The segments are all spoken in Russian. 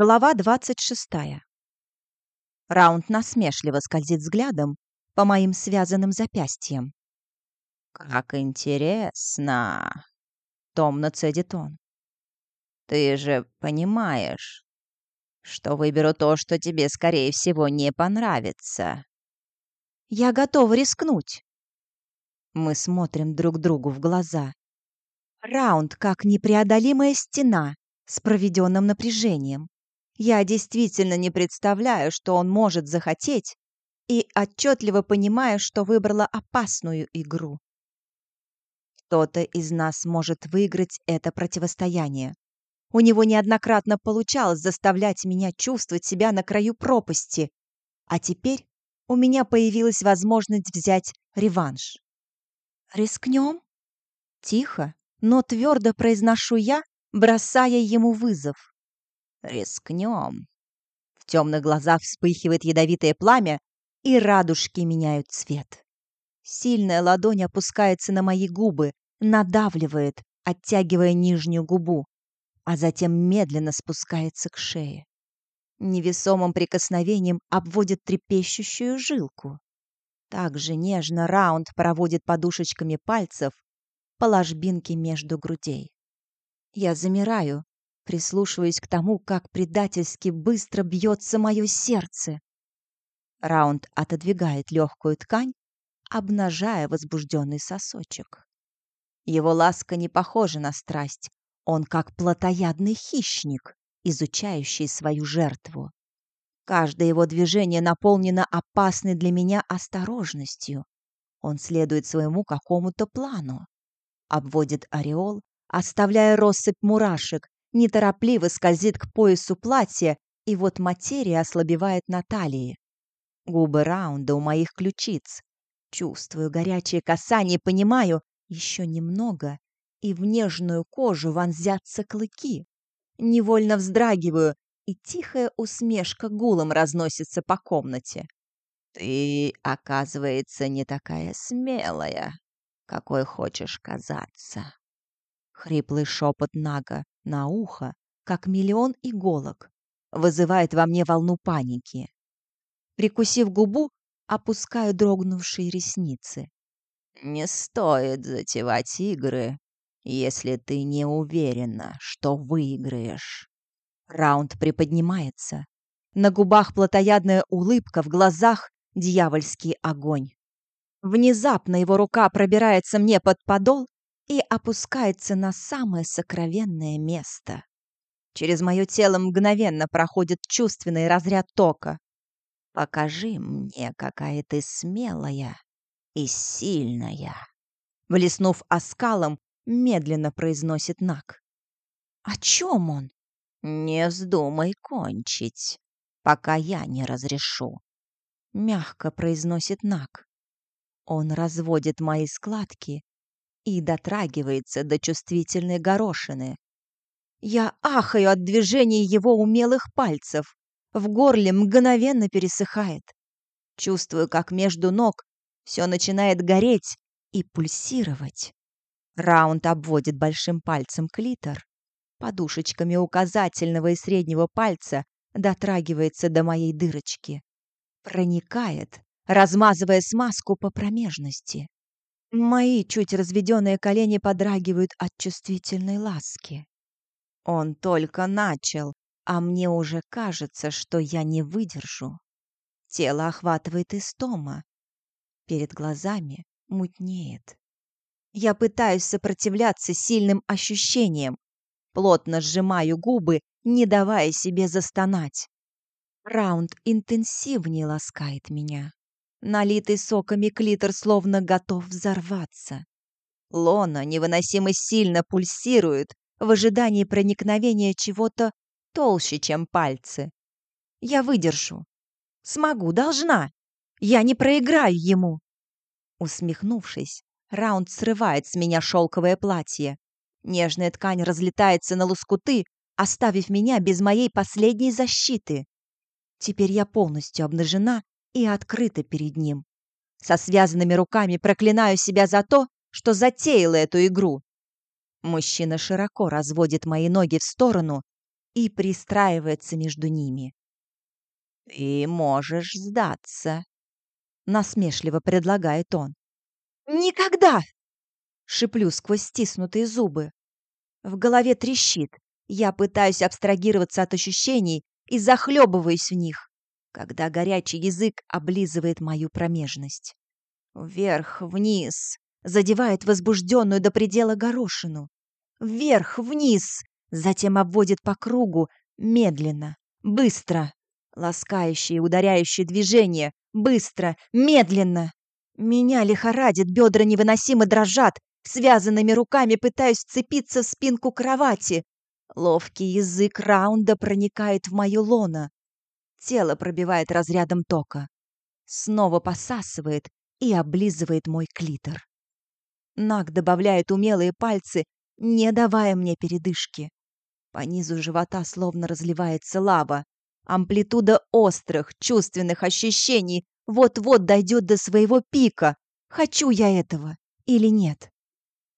Глава 26. Раунд насмешливо скользит взглядом по моим связанным запястьям. «Как интересно!» — томно цедит он. «Ты же понимаешь, что выберу то, что тебе, скорее всего, не понравится». «Я готова рискнуть». Мы смотрим друг другу в глаза. Раунд как непреодолимая стена с проведенным напряжением. Я действительно не представляю, что он может захотеть, и отчетливо понимаю, что выбрала опасную игру. Кто-то из нас может выиграть это противостояние. У него неоднократно получалось заставлять меня чувствовать себя на краю пропасти, а теперь у меня появилась возможность взять реванш. «Рискнем?» Тихо, но твердо произношу я, бросая ему вызов. Рискнем. В темных глазах вспыхивает ядовитое пламя, и радужки меняют цвет. Сильная ладонь опускается на мои губы, надавливает, оттягивая нижнюю губу, а затем медленно спускается к шее. Невесомым прикосновением обводит трепещущую жилку. Также нежно раунд проводит подушечками пальцев по ложбинке между грудей. Я замираю, прислушиваясь к тому, как предательски быстро бьется мое сердце. Раунд отодвигает легкую ткань, обнажая возбужденный сосочек. Его ласка не похожа на страсть. Он как плотоядный хищник, изучающий свою жертву. Каждое его движение наполнено опасной для меня осторожностью. Он следует своему какому-то плану. Обводит ореол, оставляя россыпь мурашек, неторопливо скользит к поясу платья, и вот материя ослабевает на талии. Губы раунда у моих ключиц. Чувствую горячее касание, понимаю, еще немного, и в нежную кожу вонзятся клыки. Невольно вздрагиваю, и тихая усмешка гулом разносится по комнате. «Ты, оказывается, не такая смелая, какой хочешь казаться». Хриплый шепот Нага на ухо, как миллион иголок, вызывает во мне волну паники. Прикусив губу, опускаю дрогнувшие ресницы. «Не стоит затевать игры, если ты не уверена, что выиграешь». Раунд приподнимается. На губах плотоядная улыбка, в глазах дьявольский огонь. Внезапно его рука пробирается мне под подол и опускается на самое сокровенное место. Через мое тело мгновенно проходит чувственный разряд тока. «Покажи мне, какая ты смелая и сильная!» Блеснув оскалом, медленно произносит Нак. «О чем он?» «Не вздумай кончить, пока я не разрешу», — мягко произносит Нак. Он разводит мои складки, и дотрагивается до чувствительной горошины. Я ахаю от движения его умелых пальцев. В горле мгновенно пересыхает. Чувствую, как между ног все начинает гореть и пульсировать. Раунд обводит большим пальцем клитор. Подушечками указательного и среднего пальца дотрагивается до моей дырочки. Проникает, размазывая смазку по промежности. Мои чуть разведенные колени подрагивают от чувствительной ласки. Он только начал, а мне уже кажется, что я не выдержу. Тело охватывает истома. Перед глазами мутнеет. Я пытаюсь сопротивляться сильным ощущениям. Плотно сжимаю губы, не давая себе застонать. Раунд интенсивнее ласкает меня. Налитый соками клитор словно готов взорваться. Лона невыносимо сильно пульсирует в ожидании проникновения чего-то толще, чем пальцы. Я выдержу. Смогу, должна. Я не проиграю ему. Усмехнувшись, Раунд срывает с меня шелковое платье. Нежная ткань разлетается на лоскуты, оставив меня без моей последней защиты. Теперь я полностью обнажена и открыта перед ним. Со связанными руками проклинаю себя за то, что затеяла эту игру. Мужчина широко разводит мои ноги в сторону и пристраивается между ними. «Ты можешь сдаться», — насмешливо предлагает он. «Никогда!» — шиплю сквозь стиснутые зубы. В голове трещит. Я пытаюсь абстрагироваться от ощущений и захлебываюсь в них, когда горячий язык облизывает мою промежность. Вверх, вниз, задевает возбужденную до предела горошину. Вверх, вниз, затем обводит по кругу, медленно, быстро. Ласкающие, ударяющие движения, быстро, медленно. Меня лихорадит, бедра невыносимо дрожат, связанными руками пытаюсь вцепиться в спинку кровати. Ловкий язык раунда проникает в мою лоно. Тело пробивает разрядом тока. Снова посасывает и облизывает мой клитор. Наг добавляет умелые пальцы, не давая мне передышки. По низу живота словно разливается лава. Амплитуда острых, чувственных ощущений вот-вот дойдет до своего пика. Хочу я этого или нет?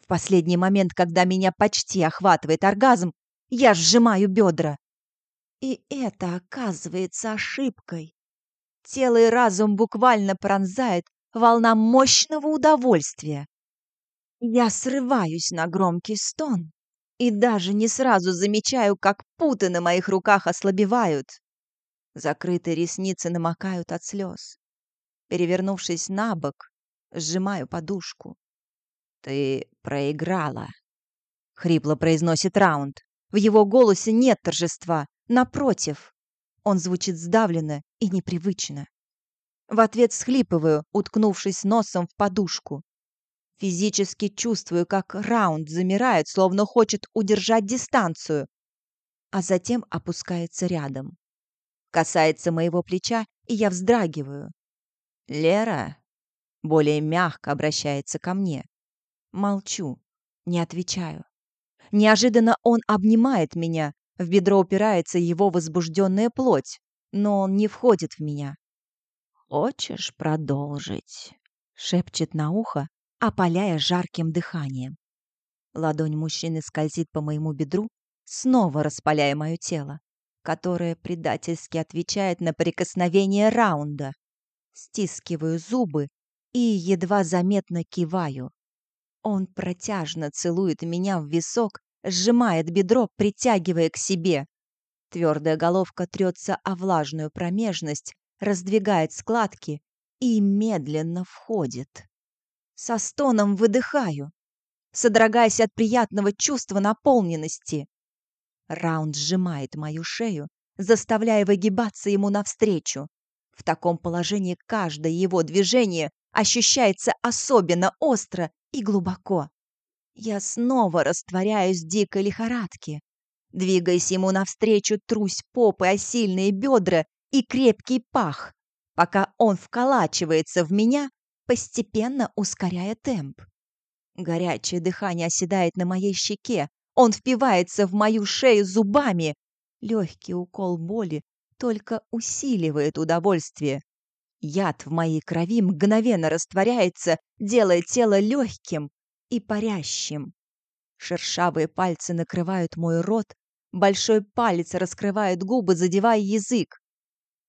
В последний момент, когда меня почти охватывает оргазм, я сжимаю бедра. И это оказывается ошибкой. Тело и разум буквально пронзает волна мощного удовольствия. Я срываюсь на громкий стон и даже не сразу замечаю, как путы на моих руках ослабевают. Закрытые ресницы намокают от слез. Перевернувшись на бок, сжимаю подушку. «Ты проиграла», — хрипло произносит Раунд. В его голосе нет торжества. Напротив, он звучит сдавленно и непривычно. В ответ схлипываю, уткнувшись носом в подушку. Физически чувствую, как раунд замирает, словно хочет удержать дистанцию, а затем опускается рядом. Касается моего плеча, и я вздрагиваю. «Лера?» Более мягко обращается ко мне. Молчу, не отвечаю. Неожиданно он обнимает меня, в бедро упирается его возбужденная плоть, но он не входит в меня. «Хочешь продолжить?» — шепчет на ухо, опаляя жарким дыханием. Ладонь мужчины скользит по моему бедру, снова распаляя мое тело, которое предательски отвечает на прикосновение раунда. Стискиваю зубы и едва заметно киваю. Он протяжно целует меня в висок, сжимает бедро, притягивая к себе. Твердая головка трется о влажную промежность, раздвигает складки и медленно входит. Со стоном выдыхаю, содрогаясь от приятного чувства наполненности. Раунд сжимает мою шею, заставляя выгибаться ему навстречу. В таком положении каждое его движение ощущается особенно остро и глубоко. Я снова растворяюсь в дикой лихорадке. Двигаясь ему навстречу, трусь попы о сильные бедра и крепкий пах, пока он вколачивается в меня, постепенно ускоряя темп. Горячее дыхание оседает на моей щеке, он впивается в мою шею зубами. Легкий укол боли только усиливает удовольствие. Яд в моей крови мгновенно растворяется, делая тело легким и парящим. Шершавые пальцы накрывают мой рот, большой палец раскрывает губы, задевая язык.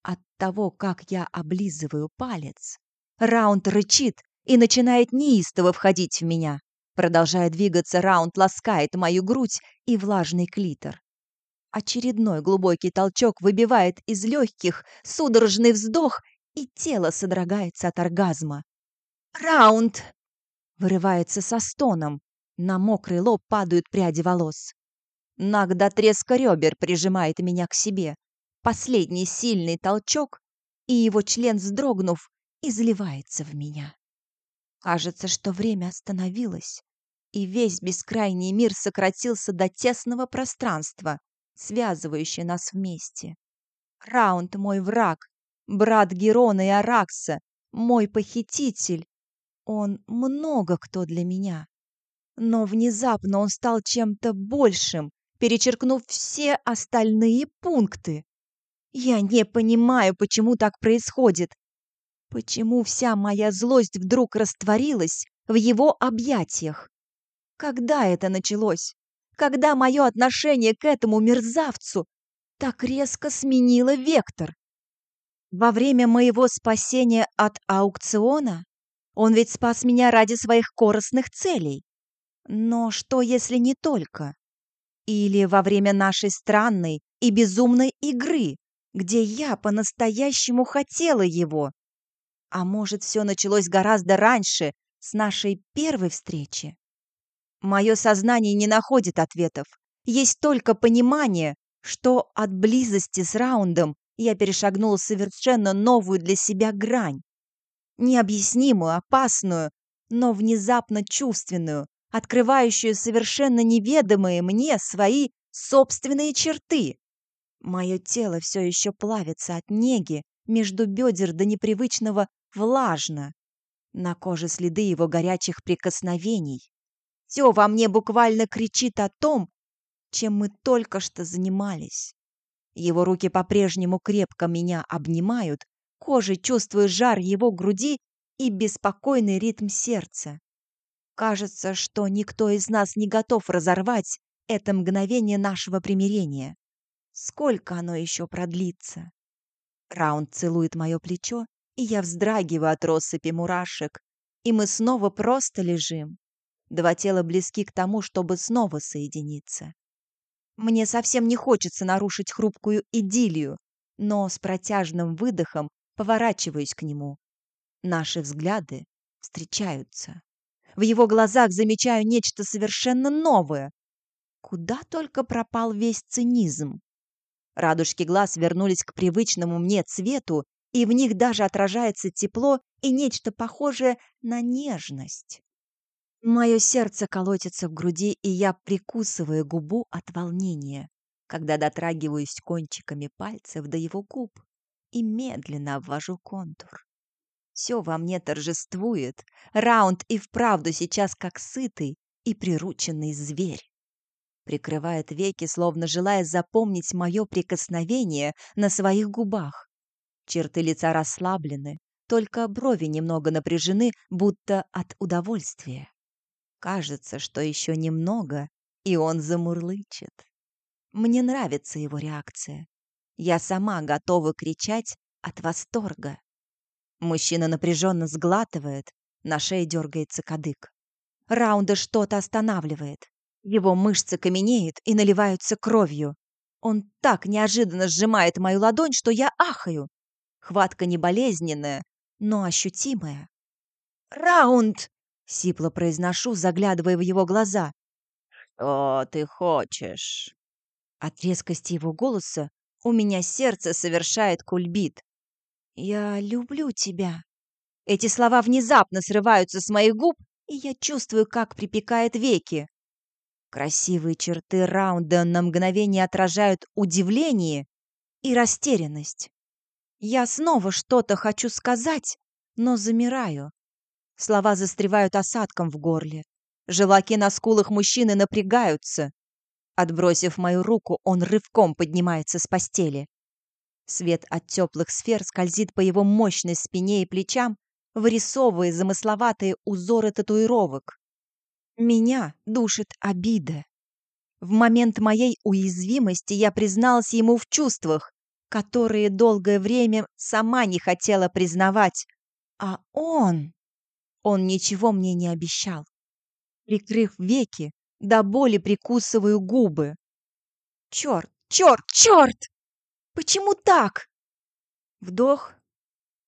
От того, как я облизываю палец, Раунд рычит и начинает неистово входить в меня. Продолжая двигаться, Раунд ласкает мою грудь и влажный клитор. Очередной глубокий толчок выбивает из легких судорожный вздох, и тело содрогается от оргазма. «Раунд!» Вырывается со стоном. На мокрый лоб падают пряди волос. Наг до треска ребер прижимает меня к себе. Последний сильный толчок, и его член, вздрогнув, изливается в меня. Кажется, что время остановилось, и весь бескрайний мир сократился до тесного пространства, связывающее нас вместе. Раунд мой враг, брат Герона и Аракса, мой похититель. Он много кто для меня. Но внезапно он стал чем-то большим, перечеркнув все остальные пункты. Я не понимаю, почему так происходит. Почему вся моя злость вдруг растворилась в его объятиях? Когда это началось? когда мое отношение к этому мерзавцу так резко сменило вектор. Во время моего спасения от аукциона он ведь спас меня ради своих корыстных целей. Но что, если не только? Или во время нашей странной и безумной игры, где я по-настоящему хотела его? А может, все началось гораздо раньше, с нашей первой встречи? Мое сознание не находит ответов. Есть только понимание, что от близости с раундом я перешагнула совершенно новую для себя грань. Необъяснимую, опасную, но внезапно чувственную, открывающую совершенно неведомые мне свои собственные черты. Мое тело все еще плавится от неги, между бедер до непривычного влажно. На коже следы его горячих прикосновений. Все во мне буквально кричит о том, чем мы только что занимались. Его руки по-прежнему крепко меня обнимают, кожей чувствую жар его груди и беспокойный ритм сердца. Кажется, что никто из нас не готов разорвать это мгновение нашего примирения. Сколько оно еще продлится? Раунд целует мое плечо, и я вздрагиваю от россыпи мурашек, и мы снова просто лежим, Два тела близки к тому, чтобы снова соединиться. Мне совсем не хочется нарушить хрупкую идиллию, но с протяжным выдохом поворачиваюсь к нему. Наши взгляды встречаются. В его глазах замечаю нечто совершенно новое. Куда только пропал весь цинизм. Радужки глаз вернулись к привычному мне цвету, и в них даже отражается тепло и нечто похожее на нежность. Мое сердце колотится в груди, и я прикусываю губу от волнения, когда дотрагиваюсь кончиками пальцев до его губ и медленно обвожу контур. Все во мне торжествует. Раунд и вправду сейчас как сытый и прирученный зверь. Прикрывает веки, словно желая запомнить мое прикосновение на своих губах. Черты лица расслаблены, только брови немного напряжены, будто от удовольствия. Кажется, что еще немного, и он замурлычет. Мне нравится его реакция. Я сама готова кричать от восторга. Мужчина напряженно сглатывает, на шее дергается кадык. Раунда что-то останавливает. Его мышцы каменеют и наливаются кровью. Он так неожиданно сжимает мою ладонь, что я ахаю. Хватка не болезненная, но ощутимая. «Раунд!» Сипло произношу, заглядывая в его глаза. «Что ты хочешь?» От резкости его голоса у меня сердце совершает кульбит. «Я люблю тебя». Эти слова внезапно срываются с моих губ, и я чувствую, как припекает веки. Красивые черты раунда на мгновение отражают удивление и растерянность. Я снова что-то хочу сказать, но замираю. Слова застревают осадком в горле. Желаки на скулах мужчины напрягаются. Отбросив мою руку, он рывком поднимается с постели. Свет от теплых сфер скользит по его мощной спине и плечам, вырисовывая замысловатые узоры татуировок. Меня душит обида. В момент моей уязвимости я призналась ему в чувствах, которые долгое время сама не хотела признавать. А он... Он ничего мне не обещал. Прикрыв веки, до боли прикусываю губы. Черт, черт, черт! Почему так? Вдох,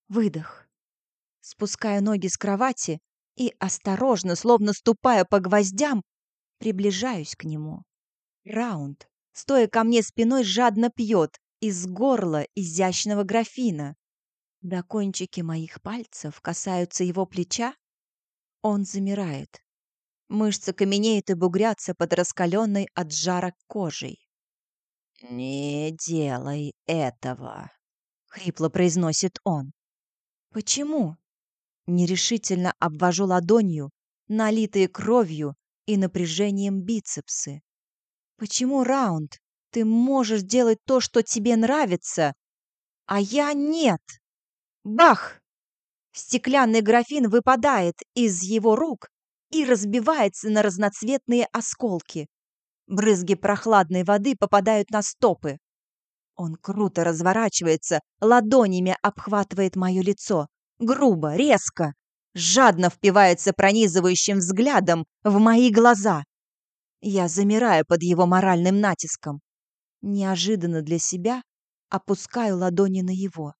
выдох. Спускаю ноги с кровати и, осторожно, словно ступая по гвоздям, приближаюсь к нему. Раунд, стоя ко мне спиной, жадно пьет из горла изящного графина. До кончики моих пальцев касаются его плеча, он замирает. Мышцы каменеют и бугрятся под раскаленной от жара кожей. «Не делай этого», — хрипло произносит он. «Почему?» Нерешительно обвожу ладонью, налитые кровью и напряжением бицепсы. «Почему, Раунд, ты можешь делать то, что тебе нравится, а я нет?» Бах! Стеклянный графин выпадает из его рук и разбивается на разноцветные осколки. Брызги прохладной воды попадают на стопы. Он круто разворачивается, ладонями обхватывает мое лицо. Грубо, резко, жадно впивается пронизывающим взглядом в мои глаза. Я замираю под его моральным натиском. Неожиданно для себя опускаю ладони на его.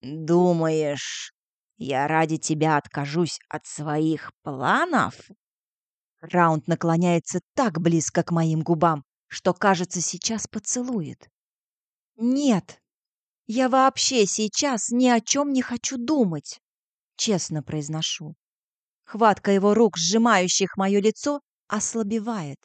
«Думаешь, я ради тебя откажусь от своих планов?» Раунд наклоняется так близко к моим губам, что, кажется, сейчас поцелует. «Нет, я вообще сейчас ни о чем не хочу думать», — честно произношу. Хватка его рук, сжимающих мое лицо, ослабевает.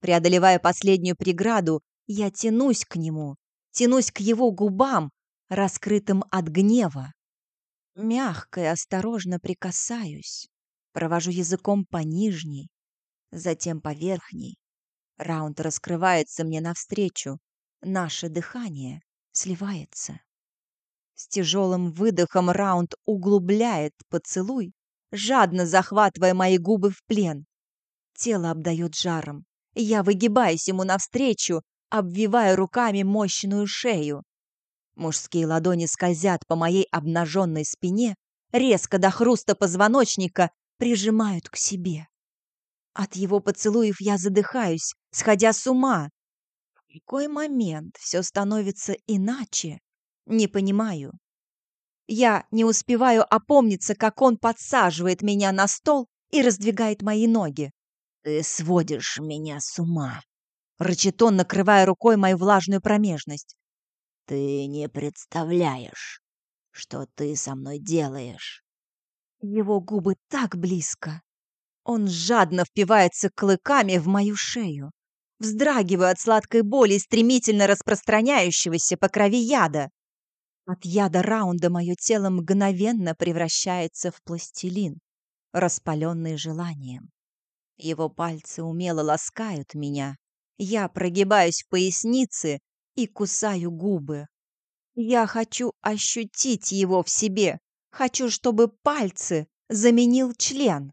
Преодолевая последнюю преграду, я тянусь к нему, тянусь к его губам, раскрытым от гнева. Мягко и осторожно прикасаюсь, провожу языком по нижней, затем по верхней. Раунд раскрывается мне навстречу, наше дыхание сливается. С тяжелым выдохом раунд углубляет поцелуй, жадно захватывая мои губы в плен. Тело обдает жаром. Я выгибаюсь ему навстречу, обвивая руками мощную шею. Мужские ладони скользят по моей обнаженной спине, резко до хруста позвоночника прижимают к себе. От его поцелуев я задыхаюсь, сходя с ума. В какой момент все становится иначе? Не понимаю. Я не успеваю опомниться, как он подсаживает меня на стол и раздвигает мои ноги. «Ты сводишь меня с ума!» Рычит он, накрывая рукой мою влажную промежность. «Ты не представляешь, что ты со мной делаешь!» Его губы так близко. Он жадно впивается клыками в мою шею. Вздрагиваю от сладкой боли, стремительно распространяющегося по крови яда. От яда раунда мое тело мгновенно превращается в пластилин, распаленный желанием. Его пальцы умело ласкают меня. Я прогибаюсь в пояснице и кусаю губы. Я хочу ощутить его в себе. Хочу, чтобы пальцы заменил член.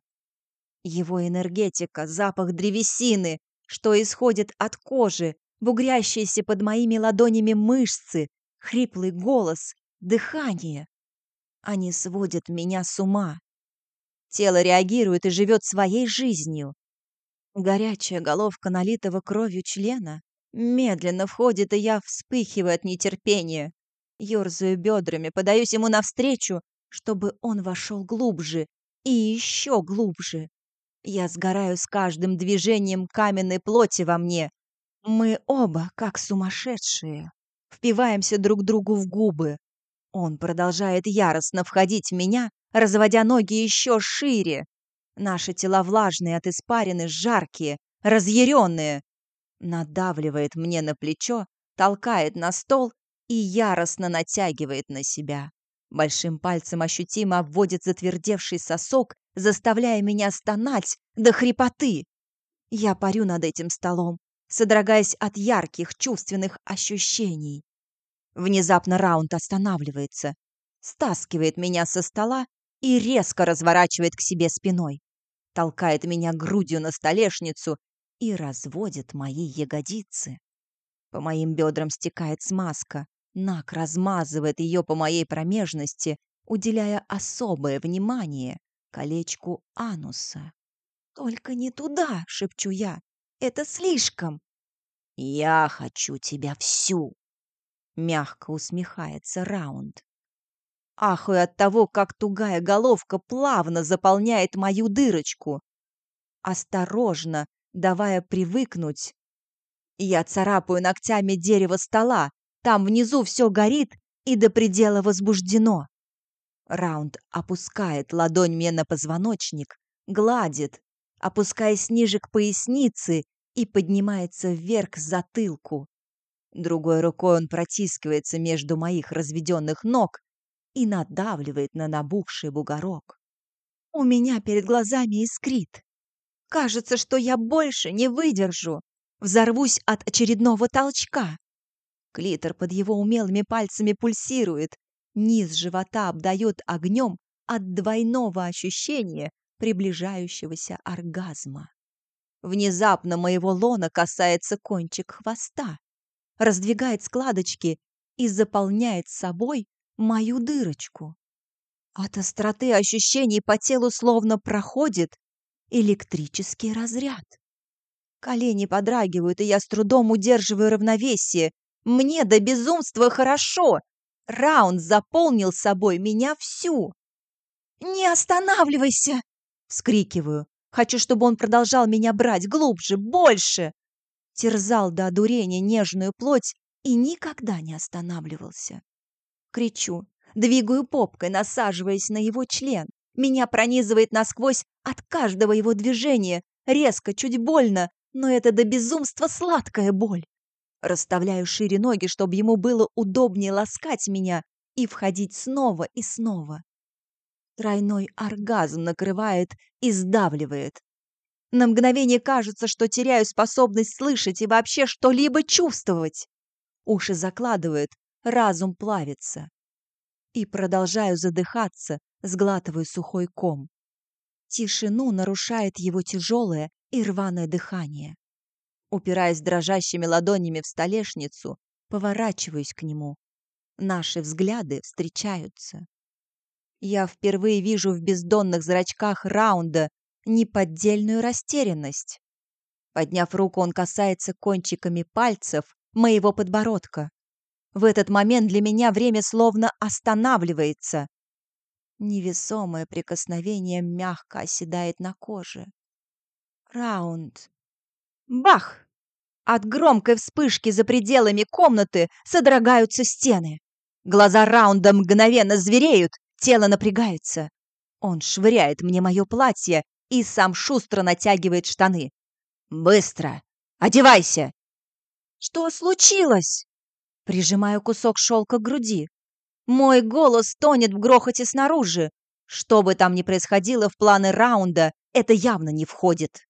Его энергетика, запах древесины, что исходит от кожи, бугрящиеся под моими ладонями мышцы, хриплый голос, дыхание. Они сводят меня с ума. Тело реагирует и живет своей жизнью. Горячая головка налитого кровью члена медленно входит, и я вспыхиваю от нетерпения. Ёрзаю бедрами, подаюсь ему навстречу, чтобы он вошел глубже и еще глубже. Я сгораю с каждым движением каменной плоти во мне. Мы оба, как сумасшедшие, впиваемся друг другу в губы. Он продолжает яростно входить в меня, разводя ноги еще шире. Наши тела влажные от испарины, жаркие, разъяренные. Надавливает мне на плечо, толкает на стол и яростно натягивает на себя. Большим пальцем ощутимо обводит затвердевший сосок, заставляя меня стонать до хрипоты. Я парю над этим столом, содрогаясь от ярких чувственных ощущений. Внезапно раунд останавливается, стаскивает меня со стола и резко разворачивает к себе спиной. Толкает меня грудью на столешницу и разводит мои ягодицы. По моим бедрам стекает смазка. Нак размазывает ее по моей промежности, уделяя особое внимание колечку ануса. «Только не туда!» — шепчу я. «Это слишком!» «Я хочу тебя всю!» — мягко усмехается Раунд ахаю от того, как тугая головка плавно заполняет мою дырочку. Осторожно, давая привыкнуть. Я царапаю ногтями дерево стола. Там внизу все горит и до предела возбуждено. Раунд опускает ладонь мне на позвоночник, гладит, опускаясь ниже к пояснице и поднимается вверх к затылку. Другой рукой он протискивается между моих разведенных ног и надавливает на набухший бугорок. У меня перед глазами искрит. Кажется, что я больше не выдержу. Взорвусь от очередного толчка. Клитор под его умелыми пальцами пульсирует. Низ живота обдает огнем от двойного ощущения приближающегося оргазма. Внезапно моего лона касается кончик хвоста, раздвигает складочки и заполняет собой мою дырочку. От остроты ощущений по телу словно проходит электрический разряд. Колени подрагивают, и я с трудом удерживаю равновесие. Мне до безумства хорошо. Раунд заполнил собой меня всю. «Не останавливайся!» — вскрикиваю. Хочу, чтобы он продолжал меня брать глубже, больше. Терзал до одурения нежную плоть и никогда не останавливался. Кричу, двигаю попкой, насаживаясь на его член. Меня пронизывает насквозь от каждого его движения, резко, чуть больно, но это до безумства сладкая боль. Расставляю шире ноги, чтобы ему было удобнее ласкать меня и входить снова и снова. Тройной оргазм накрывает и сдавливает. На мгновение кажется, что теряю способность слышать и вообще что-либо чувствовать. Уши закладывает, разум плавится. И продолжаю задыхаться, сглатываю сухой ком. Тишину нарушает его тяжелое и рваное дыхание. Упираясь дрожащими ладонями в столешницу, поворачиваюсь к нему. Наши взгляды встречаются. Я впервые вижу в бездонных зрачках раунда неподдельную растерянность. Подняв руку, он касается кончиками пальцев моего подбородка. В этот момент для меня время словно останавливается. Невесомое прикосновение мягко оседает на коже. Раунд. Бах! От громкой вспышки за пределами комнаты содрогаются стены. Глаза Раунда мгновенно звереют, тело напрягается. Он швыряет мне мое платье и сам шустро натягивает штаны. «Быстро! Одевайся!» «Что случилось?» Прижимаю кусок шелка к груди. Мой голос тонет в грохоте снаружи. Что бы там ни происходило в планы раунда, это явно не входит.